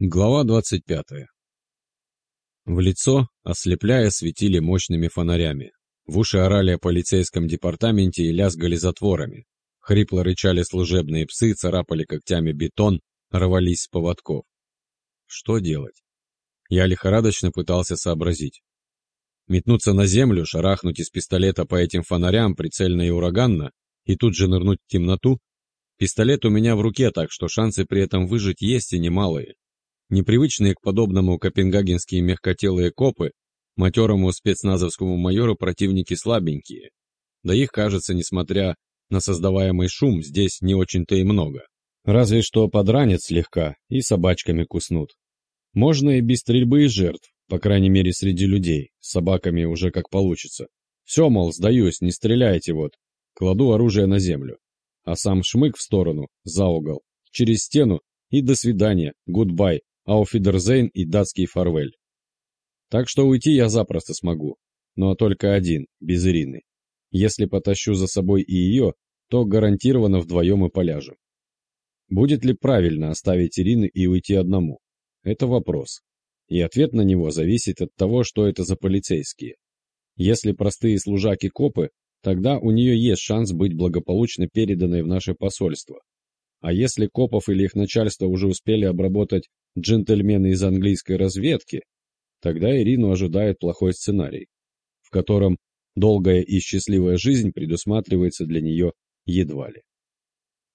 Глава 25. В лицо, ослепляя, светили мощными фонарями. В уши орали о полицейском департаменте и лязгали затворами. Хрипло рычали служебные псы, царапали когтями бетон, рвались с поводков. Что делать? Я лихорадочно пытался сообразить. Метнуться на землю, шарахнуть из пистолета по этим фонарям прицельно и ураганно, и тут же нырнуть в темноту? Пистолет у меня в руке, так что шансы при этом выжить есть и немалые. Непривычные к подобному копенгагенские мягкотелые копы, матерому спецназовскому майору противники слабенькие. Да их, кажется, несмотря на создаваемый шум, здесь не очень-то и много. Разве что подранят слегка и собачками куснут. Можно и без стрельбы и жертв, по крайней мере среди людей, с собаками уже как получится. Все, мол, сдаюсь, не стреляйте вот. Кладу оружие на землю. А сам шмык в сторону, за угол, через стену и до свидания, goodbye, auf Wiedersehen и датский farvel. Так что уйти я запросто смогу, но только один, без Ирины. Если потащу за собой и ее, то гарантированно вдвоем и поляжем. Будет ли правильно оставить Ирины и уйти одному? Это вопрос. И ответ на него зависит от того, что это за полицейские. Если простые служаки-копы, тогда у нее есть шанс быть благополучно переданной в наше посольство. А если копов или их начальство уже успели обработать джентльмены из английской разведки, тогда Ирину ожидает плохой сценарий, в котором долгая и счастливая жизнь предусматривается для нее едва ли.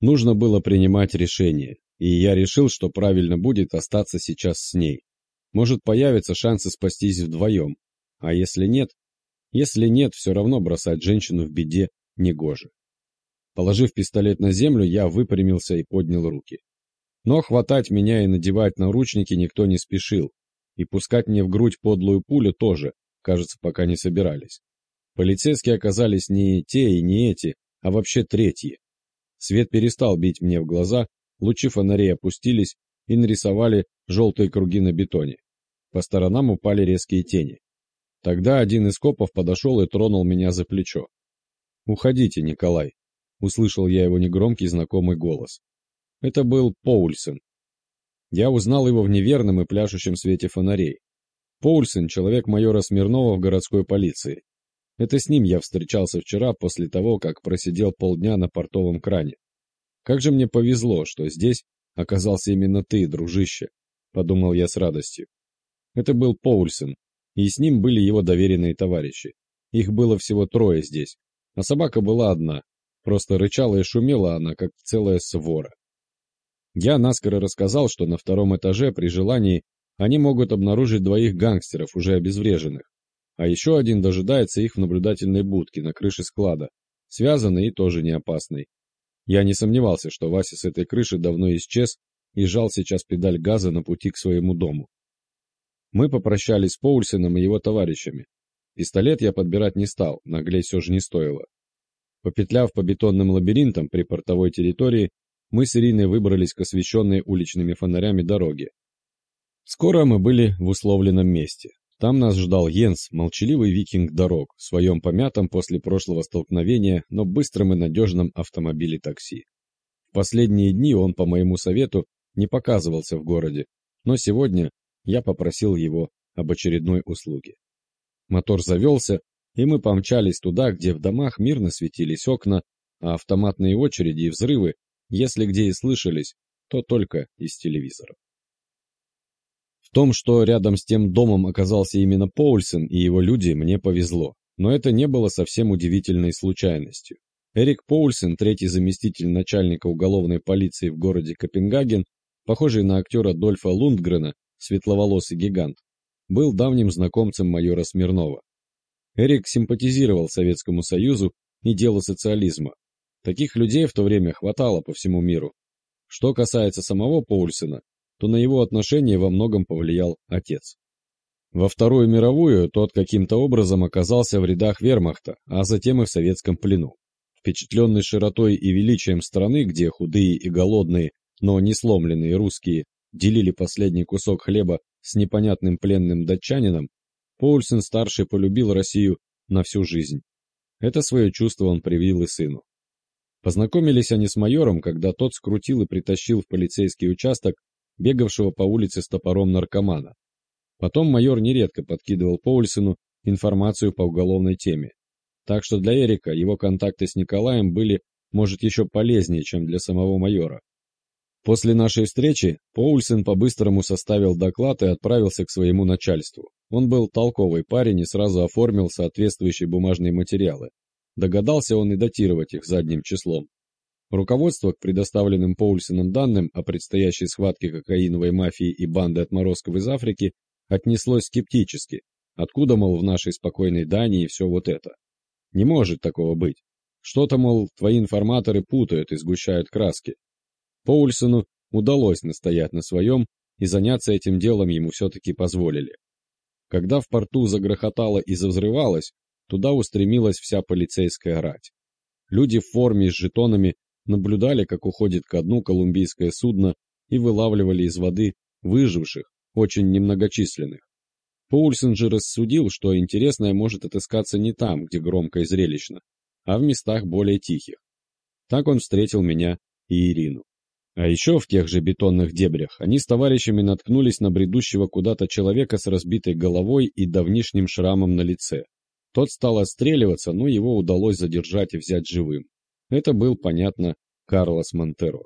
Нужно было принимать решение, и я решил, что правильно будет остаться сейчас с ней. Может появятся шансы спастись вдвоем, а если нет, если нет, все равно бросать женщину в беде негоже. Положив пистолет на землю, я выпрямился и поднял руки. Но хватать меня и надевать наручники никто не спешил, и пускать мне в грудь подлую пулю тоже, кажется, пока не собирались. Полицейские оказались не те и не эти, а вообще третьи. Свет перестал бить мне в глаза, лучи фонарей опустились и нарисовали желтые круги на бетоне. По сторонам упали резкие тени. Тогда один из копов подошел и тронул меня за плечо. «Уходите, Николай», — услышал я его негромкий знакомый голос. Это был Поульсен. Я узнал его в неверном и пляшущем свете фонарей. Поульсен — человек майора Смирнова в городской полиции. Это с ним я встречался вчера после того, как просидел полдня на портовом кране. Как же мне повезло, что здесь оказался именно ты, дружище, подумал я с радостью. Это был Поульсен, и с ним были его доверенные товарищи. Их было всего трое здесь, а собака была одна, просто рычала и шумела она, как целая свора. Я наскоро рассказал, что на втором этаже при желании они могут обнаружить двоих гангстеров, уже обезвреженных. А еще один дожидается их в наблюдательной будке на крыше склада, связанный и тоже не опасный. Я не сомневался, что Вася с этой крыши давно исчез и жал сейчас педаль газа на пути к своему дому. Мы попрощались с Поульсеном и его товарищами. Пистолет я подбирать не стал, наглеть все же не стоило. Попетляв по бетонным лабиринтам при портовой территории, мы с Ириной выбрались к освещенной уличными фонарями дороге. Скоро мы были в условленном месте. Там нас ждал Йенс, молчаливый викинг дорог, в своем помятом после прошлого столкновения, но быстром и надежном автомобиле такси. В последние дни он, по моему совету, не показывался в городе, но сегодня я попросил его об очередной услуге. Мотор завелся, и мы помчались туда, где в домах мирно светились окна, а автоматные очереди и взрывы если где и слышались, то только из телевизора. В том, что рядом с тем домом оказался именно Поульсен и его люди, мне повезло. Но это не было совсем удивительной случайностью. Эрик Поульсен, третий заместитель начальника уголовной полиции в городе Копенгаген, похожий на актера Дольфа Лундгрена, светловолосый гигант, был давним знакомцем майора Смирнова. Эрик симпатизировал Советскому Союзу и делу социализма, Таких людей в то время хватало по всему миру. Что касается самого Поульсена, то на его отношение во многом повлиял отец. Во Вторую мировую тот каким-то образом оказался в рядах вермахта, а затем и в советском плену. Впечатленный широтой и величием страны, где худые и голодные, но не сломленные русские делили последний кусок хлеба с непонятным пленным датчанином, Поульсен-старший полюбил Россию на всю жизнь. Это свое чувство он привил и сыну. Познакомились они с майором, когда тот скрутил и притащил в полицейский участок бегавшего по улице с топором наркомана. Потом майор нередко подкидывал Поульсену информацию по уголовной теме. Так что для Эрика его контакты с Николаем были, может, еще полезнее, чем для самого майора. После нашей встречи Поульсен по-быстрому составил доклад и отправился к своему начальству. Он был толковый парень и сразу оформил соответствующие бумажные материалы. Догадался он и датировать их задним числом. Руководство к предоставленным Поульсеном данным о предстоящей схватке кокаиновой мафии и банды отморозков из Африки отнеслось скептически. Откуда, мол, в нашей спокойной Дании все вот это? Не может такого быть. Что-то, мол, твои информаторы путают и сгущают краски. Поульсону удалось настоять на своем, и заняться этим делом ему все-таки позволили. Когда в порту загрохотало и завзрывалось, туда устремилась вся полицейская рать. Люди в форме с жетонами наблюдали, как уходит ко дну колумбийское судно и вылавливали из воды выживших, очень немногочисленных. Поульсен же рассудил, что интересное может отыскаться не там, где громко и зрелищно, а в местах более тихих. Так он встретил меня и Ирину. А еще в тех же бетонных дебрях они с товарищами наткнулись на бредущего куда-то человека с разбитой головой и давнишним шрамом на лице. Тот стал отстреливаться, но его удалось задержать и взять живым. Это был, понятно, Карлос Монтеро.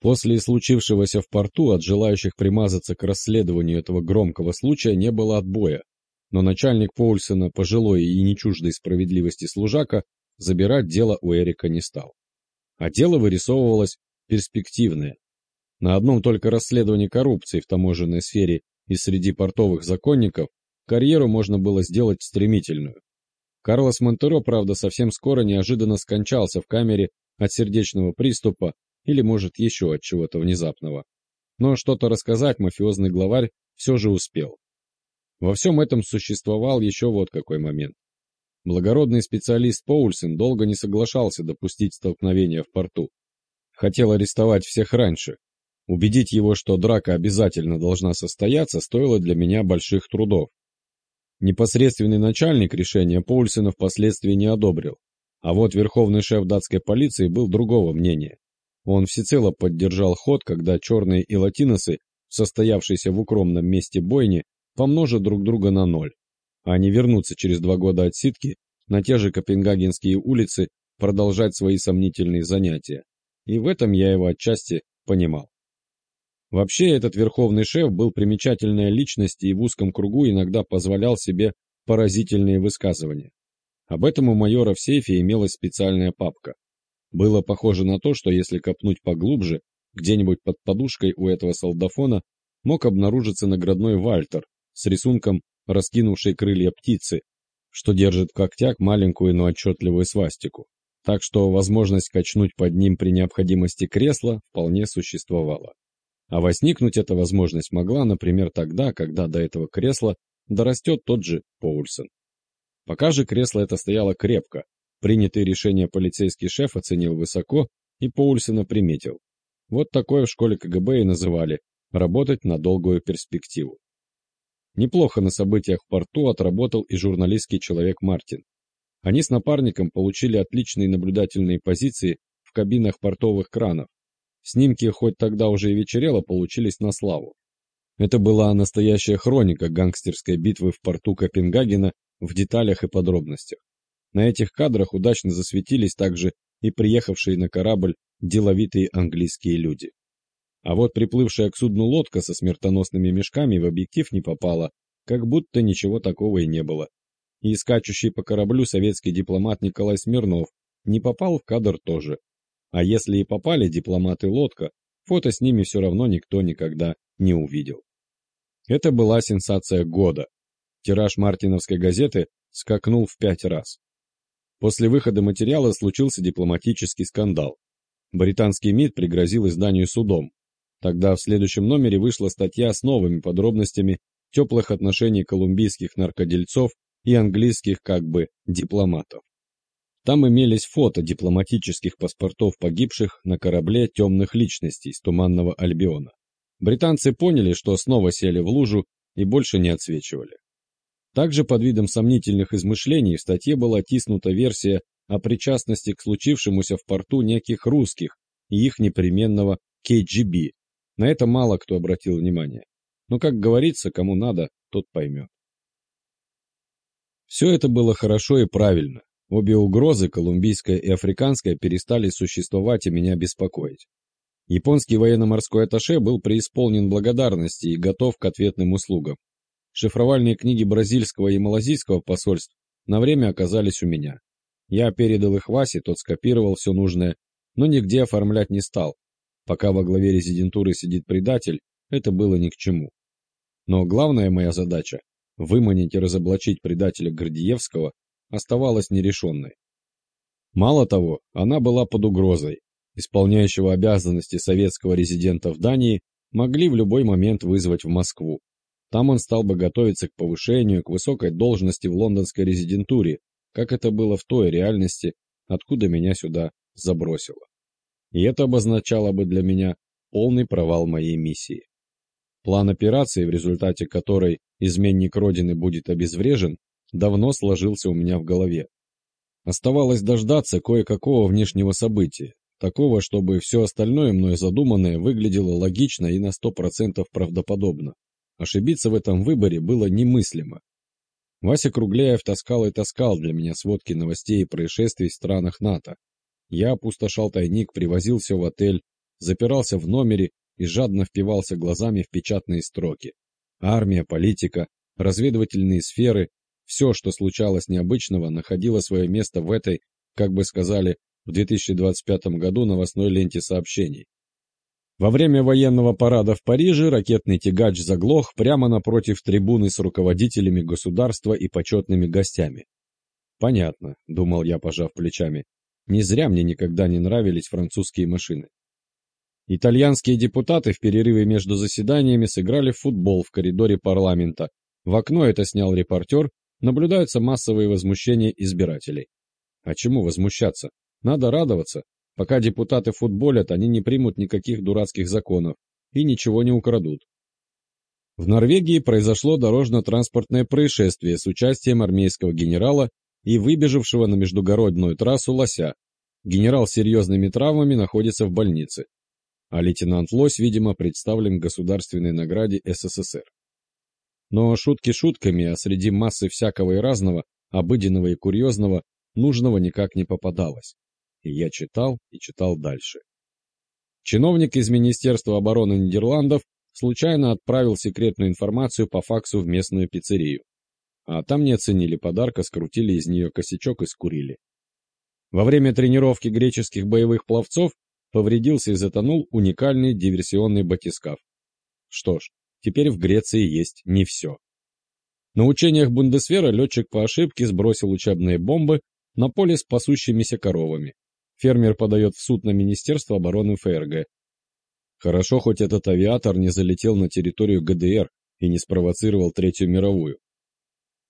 После случившегося в порту от желающих примазаться к расследованию этого громкого случая не было отбоя, но начальник Поульсена, пожилой и не чуждой справедливости служака, забирать дело у Эрика не стал. А дело вырисовывалось перспективное. На одном только расследовании коррупции в таможенной сфере и среди портовых законников карьеру можно было сделать стремительную. Карлос Монтеро, правда, совсем скоро неожиданно скончался в камере от сердечного приступа или, может, еще от чего-то внезапного. Но что-то рассказать мафиозный главарь все же успел. Во всем этом существовал еще вот какой момент. Благородный специалист Поульсен долго не соглашался допустить столкновения в порту. Хотел арестовать всех раньше. Убедить его, что драка обязательно должна состояться, стоило для меня больших трудов. Непосредственный начальник решения Поульсена впоследствии не одобрил. А вот верховный шеф датской полиции был другого мнения. Он всецело поддержал ход, когда черные и латиносы, состоявшиеся в укромном месте бойни, помножат друг друга на ноль. А они вернутся через два года отсидки на те же Копенгагенские улицы продолжать свои сомнительные занятия. И в этом я его отчасти понимал. Вообще, этот верховный шеф был примечательной личностью и в узком кругу иногда позволял себе поразительные высказывания. Об этом у майора в сейфе имелась специальная папка. Было похоже на то, что если копнуть поглубже, где-нибудь под подушкой у этого солдафона мог обнаружиться наградной вальтер с рисунком раскинувшей крылья птицы, что держит в когтях маленькую, но отчетливую свастику. Так что возможность качнуть под ним при необходимости кресла вполне существовала. А возникнуть эта возможность могла, например, тогда, когда до этого кресла дорастет тот же Поульсон. Пока же кресло это стояло крепко, принятые решения полицейский шеф оценил высоко и Поульсона приметил. Вот такое в школе КГБ и называли «работать на долгую перспективу». Неплохо на событиях в порту отработал и журналистский человек Мартин. Они с напарником получили отличные наблюдательные позиции в кабинах портовых кранов, Снимки, хоть тогда уже и вечерело, получились на славу. Это была настоящая хроника гангстерской битвы в порту Копенгагена в деталях и подробностях. На этих кадрах удачно засветились также и приехавшие на корабль деловитые английские люди. А вот приплывшая к судну лодка со смертоносными мешками в объектив не попала, как будто ничего такого и не было. И скачущий по кораблю советский дипломат Николай Смирнов не попал в кадр тоже. А если и попали дипломаты лодка, фото с ними все равно никто никогда не увидел. Это была сенсация года. Тираж мартиновской газеты скакнул в пять раз. После выхода материала случился дипломатический скандал. Британский МИД пригрозил изданию судом. Тогда в следующем номере вышла статья с новыми подробностями теплых отношений колумбийских наркодельцов и английских как бы дипломатов. Там имелись фото дипломатических паспортов погибших на корабле темных личностей с Туманного Альбиона. Британцы поняли, что снова сели в лужу и больше не отсвечивали. Также под видом сомнительных измышлений в статье была тиснута версия о причастности к случившемуся в порту неких русских и их непременного КГБ, На это мало кто обратил внимание. Но, как говорится, кому надо, тот поймет. Все это было хорошо и правильно. Обе угрозы, колумбийская и африканская, перестали существовать и меня беспокоить. Японский военно-морской атташе был преисполнен благодарности и готов к ответным услугам. Шифровальные книги бразильского и малазийского посольств на время оказались у меня. Я передал их Васе, тот скопировал все нужное, но нигде оформлять не стал. Пока во главе резидентуры сидит предатель, это было ни к чему. Но главная моя задача – выманить и разоблачить предателя Гордиевского – оставалась нерешенной. Мало того, она была под угрозой. Исполняющего обязанности советского резидента в Дании могли в любой момент вызвать в Москву. Там он стал бы готовиться к повышению, к высокой должности в лондонской резидентуре, как это было в той реальности, откуда меня сюда забросило. И это обозначало бы для меня полный провал моей миссии. План операции, в результате которой изменник Родины будет обезврежен, давно сложился у меня в голове. Оставалось дождаться кое-какого внешнего события, такого, чтобы все остальное мной задуманное выглядело логично и на сто процентов правдоподобно. Ошибиться в этом выборе было немыслимо. Вася Кругляев таскал и таскал для меня сводки новостей и происшествий в странах НАТО. Я опустошал тайник, привозил все в отель, запирался в номере и жадно впивался глазами в печатные строки. Армия, политика, разведывательные сферы, все, что случалось необычного, находило свое место в этой, как бы сказали, в 2025 году новостной ленте сообщений. Во время военного парада в Париже ракетный тягач заглох прямо напротив трибуны с руководителями государства и почетными гостями. «Понятно», — думал я, пожав плечами. «Не зря мне никогда не нравились французские машины». Итальянские депутаты в перерыве между заседаниями сыграли в футбол в коридоре парламента. В окно это снял репортер, наблюдаются массовые возмущения избирателей. А чему возмущаться? Надо радоваться. Пока депутаты футболят, они не примут никаких дурацких законов и ничего не украдут. В Норвегии произошло дорожно-транспортное происшествие с участием армейского генерала и выбежавшего на междугородную трассу лося. Генерал с серьезными травмами находится в больнице а лейтенант Лось, видимо, представлен государственной награде СССР. Но шутки шутками, а среди массы всякого и разного, обыденного и курьезного, нужного никак не попадалось. И я читал и читал дальше. Чиновник из Министерства обороны Нидерландов случайно отправил секретную информацию по факсу в местную пиццерию. А там не оценили подарка, скрутили из нее косячок и скурили. Во время тренировки греческих боевых пловцов повредился и затонул уникальный диверсионный батискаф. Что ж, теперь в Греции есть не все. На учениях Бундесвера летчик по ошибке сбросил учебные бомбы на поле с пасущимися коровами. Фермер подает в суд на Министерство обороны ФРГ. Хорошо, хоть этот авиатор не залетел на территорию ГДР и не спровоцировал Третью мировую.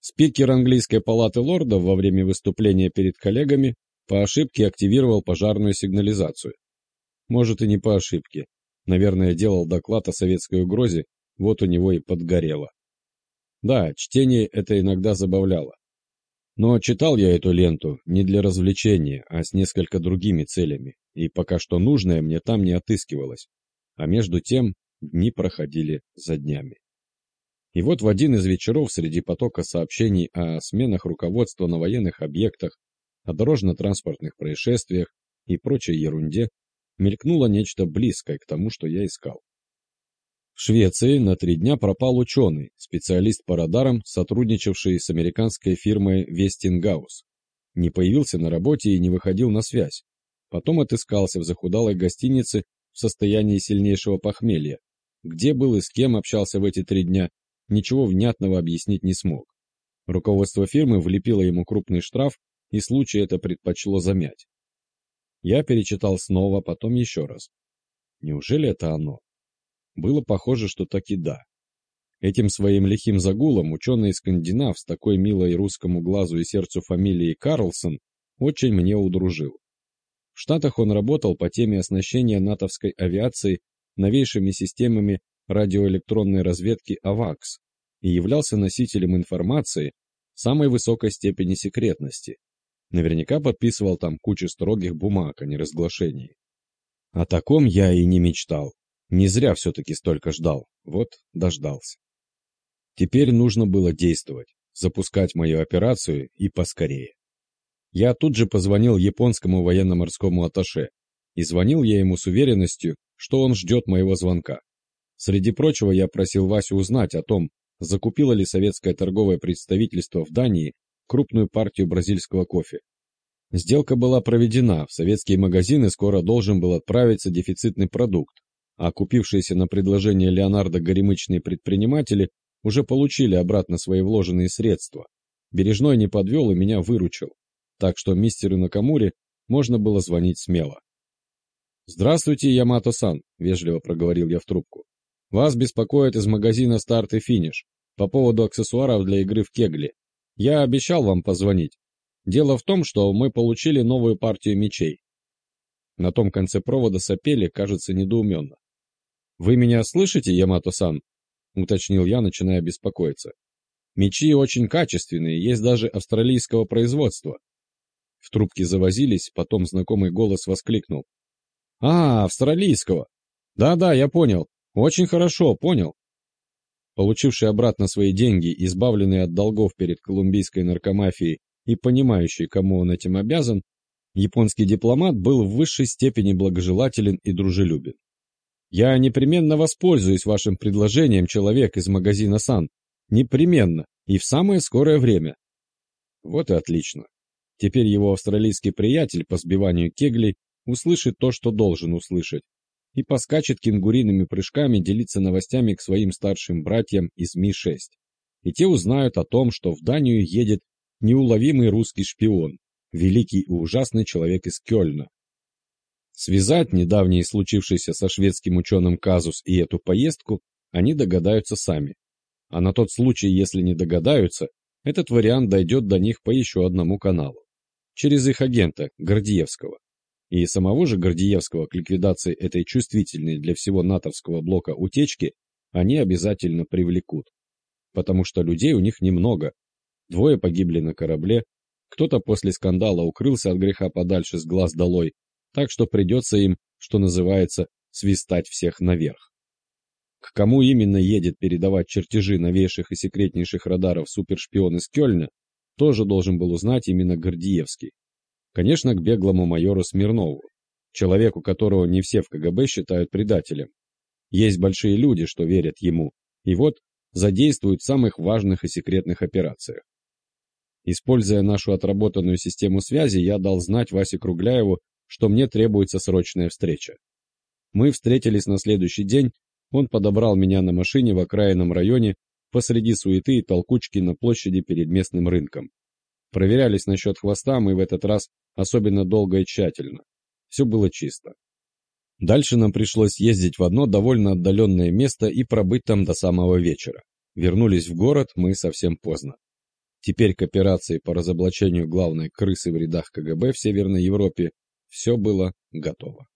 Спикер английской палаты лордов во время выступления перед коллегами по ошибке активировал пожарную сигнализацию. Может и не по ошибке. Наверное, делал доклад о советской угрозе, вот у него и подгорело. Да, чтение это иногда забавляло. Но читал я эту ленту не для развлечения, а с несколько другими целями, и пока что нужное мне там не отыскивалось. А между тем дни проходили за днями. И вот в один из вечеров среди потока сообщений о сменах руководства на военных объектах, о дорожно-транспортных происшествиях и прочей ерунде мелькнуло нечто близкое к тому, что я искал. В Швеции на три дня пропал ученый, специалист по радарам, сотрудничавший с американской фирмой Westinghouse. Не появился на работе и не выходил на связь. Потом отыскался в захудалой гостинице в состоянии сильнейшего похмелья. Где был и с кем общался в эти три дня, ничего внятного объяснить не смог. Руководство фирмы влепило ему крупный штраф, и случай это предпочло замять. Я перечитал снова, потом еще раз. Неужели это оно? Было похоже, что так и да. Этим своим лихим загулом ученый-скандинав с такой милой русскому глазу и сердцу фамилией Карлсон очень мне удружил. В Штатах он работал по теме оснащения натовской авиации новейшими системами радиоэлектронной разведки АВАКС и являлся носителем информации самой высокой степени секретности, Наверняка подписывал там кучу строгих бумаг о неразглашении. О таком я и не мечтал. Не зря все-таки столько ждал, вот дождался. Теперь нужно было действовать, запускать мою операцию и поскорее. Я тут же позвонил японскому военно-морскому атташе, и звонил я ему с уверенностью, что он ждет моего звонка. Среди прочего я просил Васю узнать о том, закупило ли советское торговое представительство в Дании крупную партию бразильского кофе. Сделка была проведена, в советские магазины скоро должен был отправиться дефицитный продукт, а купившиеся на предложение Леонардо горемычные предприниматели уже получили обратно свои вложенные средства. Бережной не подвел и меня выручил, так что мистеру Накамуре можно было звонить смело. «Здравствуйте, Ямато-сан», — вежливо проговорил я в трубку. «Вас беспокоит из магазина «Старт и финиш» по поводу аксессуаров для игры в кегли. Я обещал вам позвонить. Дело в том, что мы получили новую партию мечей». На том конце провода сопели, кажется, недоуменно. «Вы меня слышите, Ямато-сан?» — уточнил я, начиная беспокоиться. «Мечи очень качественные, есть даже австралийского производства». В трубке завозились, потом знакомый голос воскликнул. «А, австралийского! Да-да, я понял. Очень хорошо, понял». Получивший обратно свои деньги, избавленный от долгов перед колумбийской наркомафией и понимающий, кому он этим обязан, японский дипломат был в высшей степени благожелателен и дружелюбен. «Я непременно воспользуюсь вашим предложением, человек из магазина «Сан». Непременно. И в самое скорое время». Вот и отлично. Теперь его австралийский приятель по сбиванию кеглей услышит то, что должен услышать, и поскачет кенгуриными прыжками делиться новостями к своим старшим братьям из Ми-6. И те узнают о том, что в Данию едет неуловимый русский шпион, великий и ужасный человек из Кёльна. Связать недавний случившийся со шведским ученым казус и эту поездку они догадаются сами. А на тот случай, если не догадаются, этот вариант дойдет до них по еще одному каналу. Через их агента, Гордиевского и самого же Гордиевского к ликвидации этой чувствительной для всего натовского блока утечки они обязательно привлекут. Потому что людей у них немного. Двое погибли на корабле, кто-то после скандала укрылся от греха подальше с глаз долой, так что придется им, что называется, свистать всех наверх. К кому именно едет передавать чертежи новейших и секретнейших радаров супершпион из Кёльна, тоже должен был узнать именно Гордиевский. Конечно, к беглому майору Смирнову, человеку, которого не все в КГБ считают предателем. Есть большие люди, что верят ему, и вот задействуют в самых важных и секретных операциях. Используя нашу отработанную систему связи, я дал знать Васе Кругляеву, что мне требуется срочная встреча. Мы встретились на следующий день, он подобрал меня на машине в окраинном районе посреди суеты и толкучки на площади перед местным рынком. Проверялись насчет хвоста мы в этот раз особенно долго и тщательно. Все было чисто. Дальше нам пришлось ездить в одно довольно отдаленное место и пробыть там до самого вечера. Вернулись в город мы совсем поздно. Теперь к операции по разоблачению главной крысы в рядах КГБ в Северной Европе все было готово.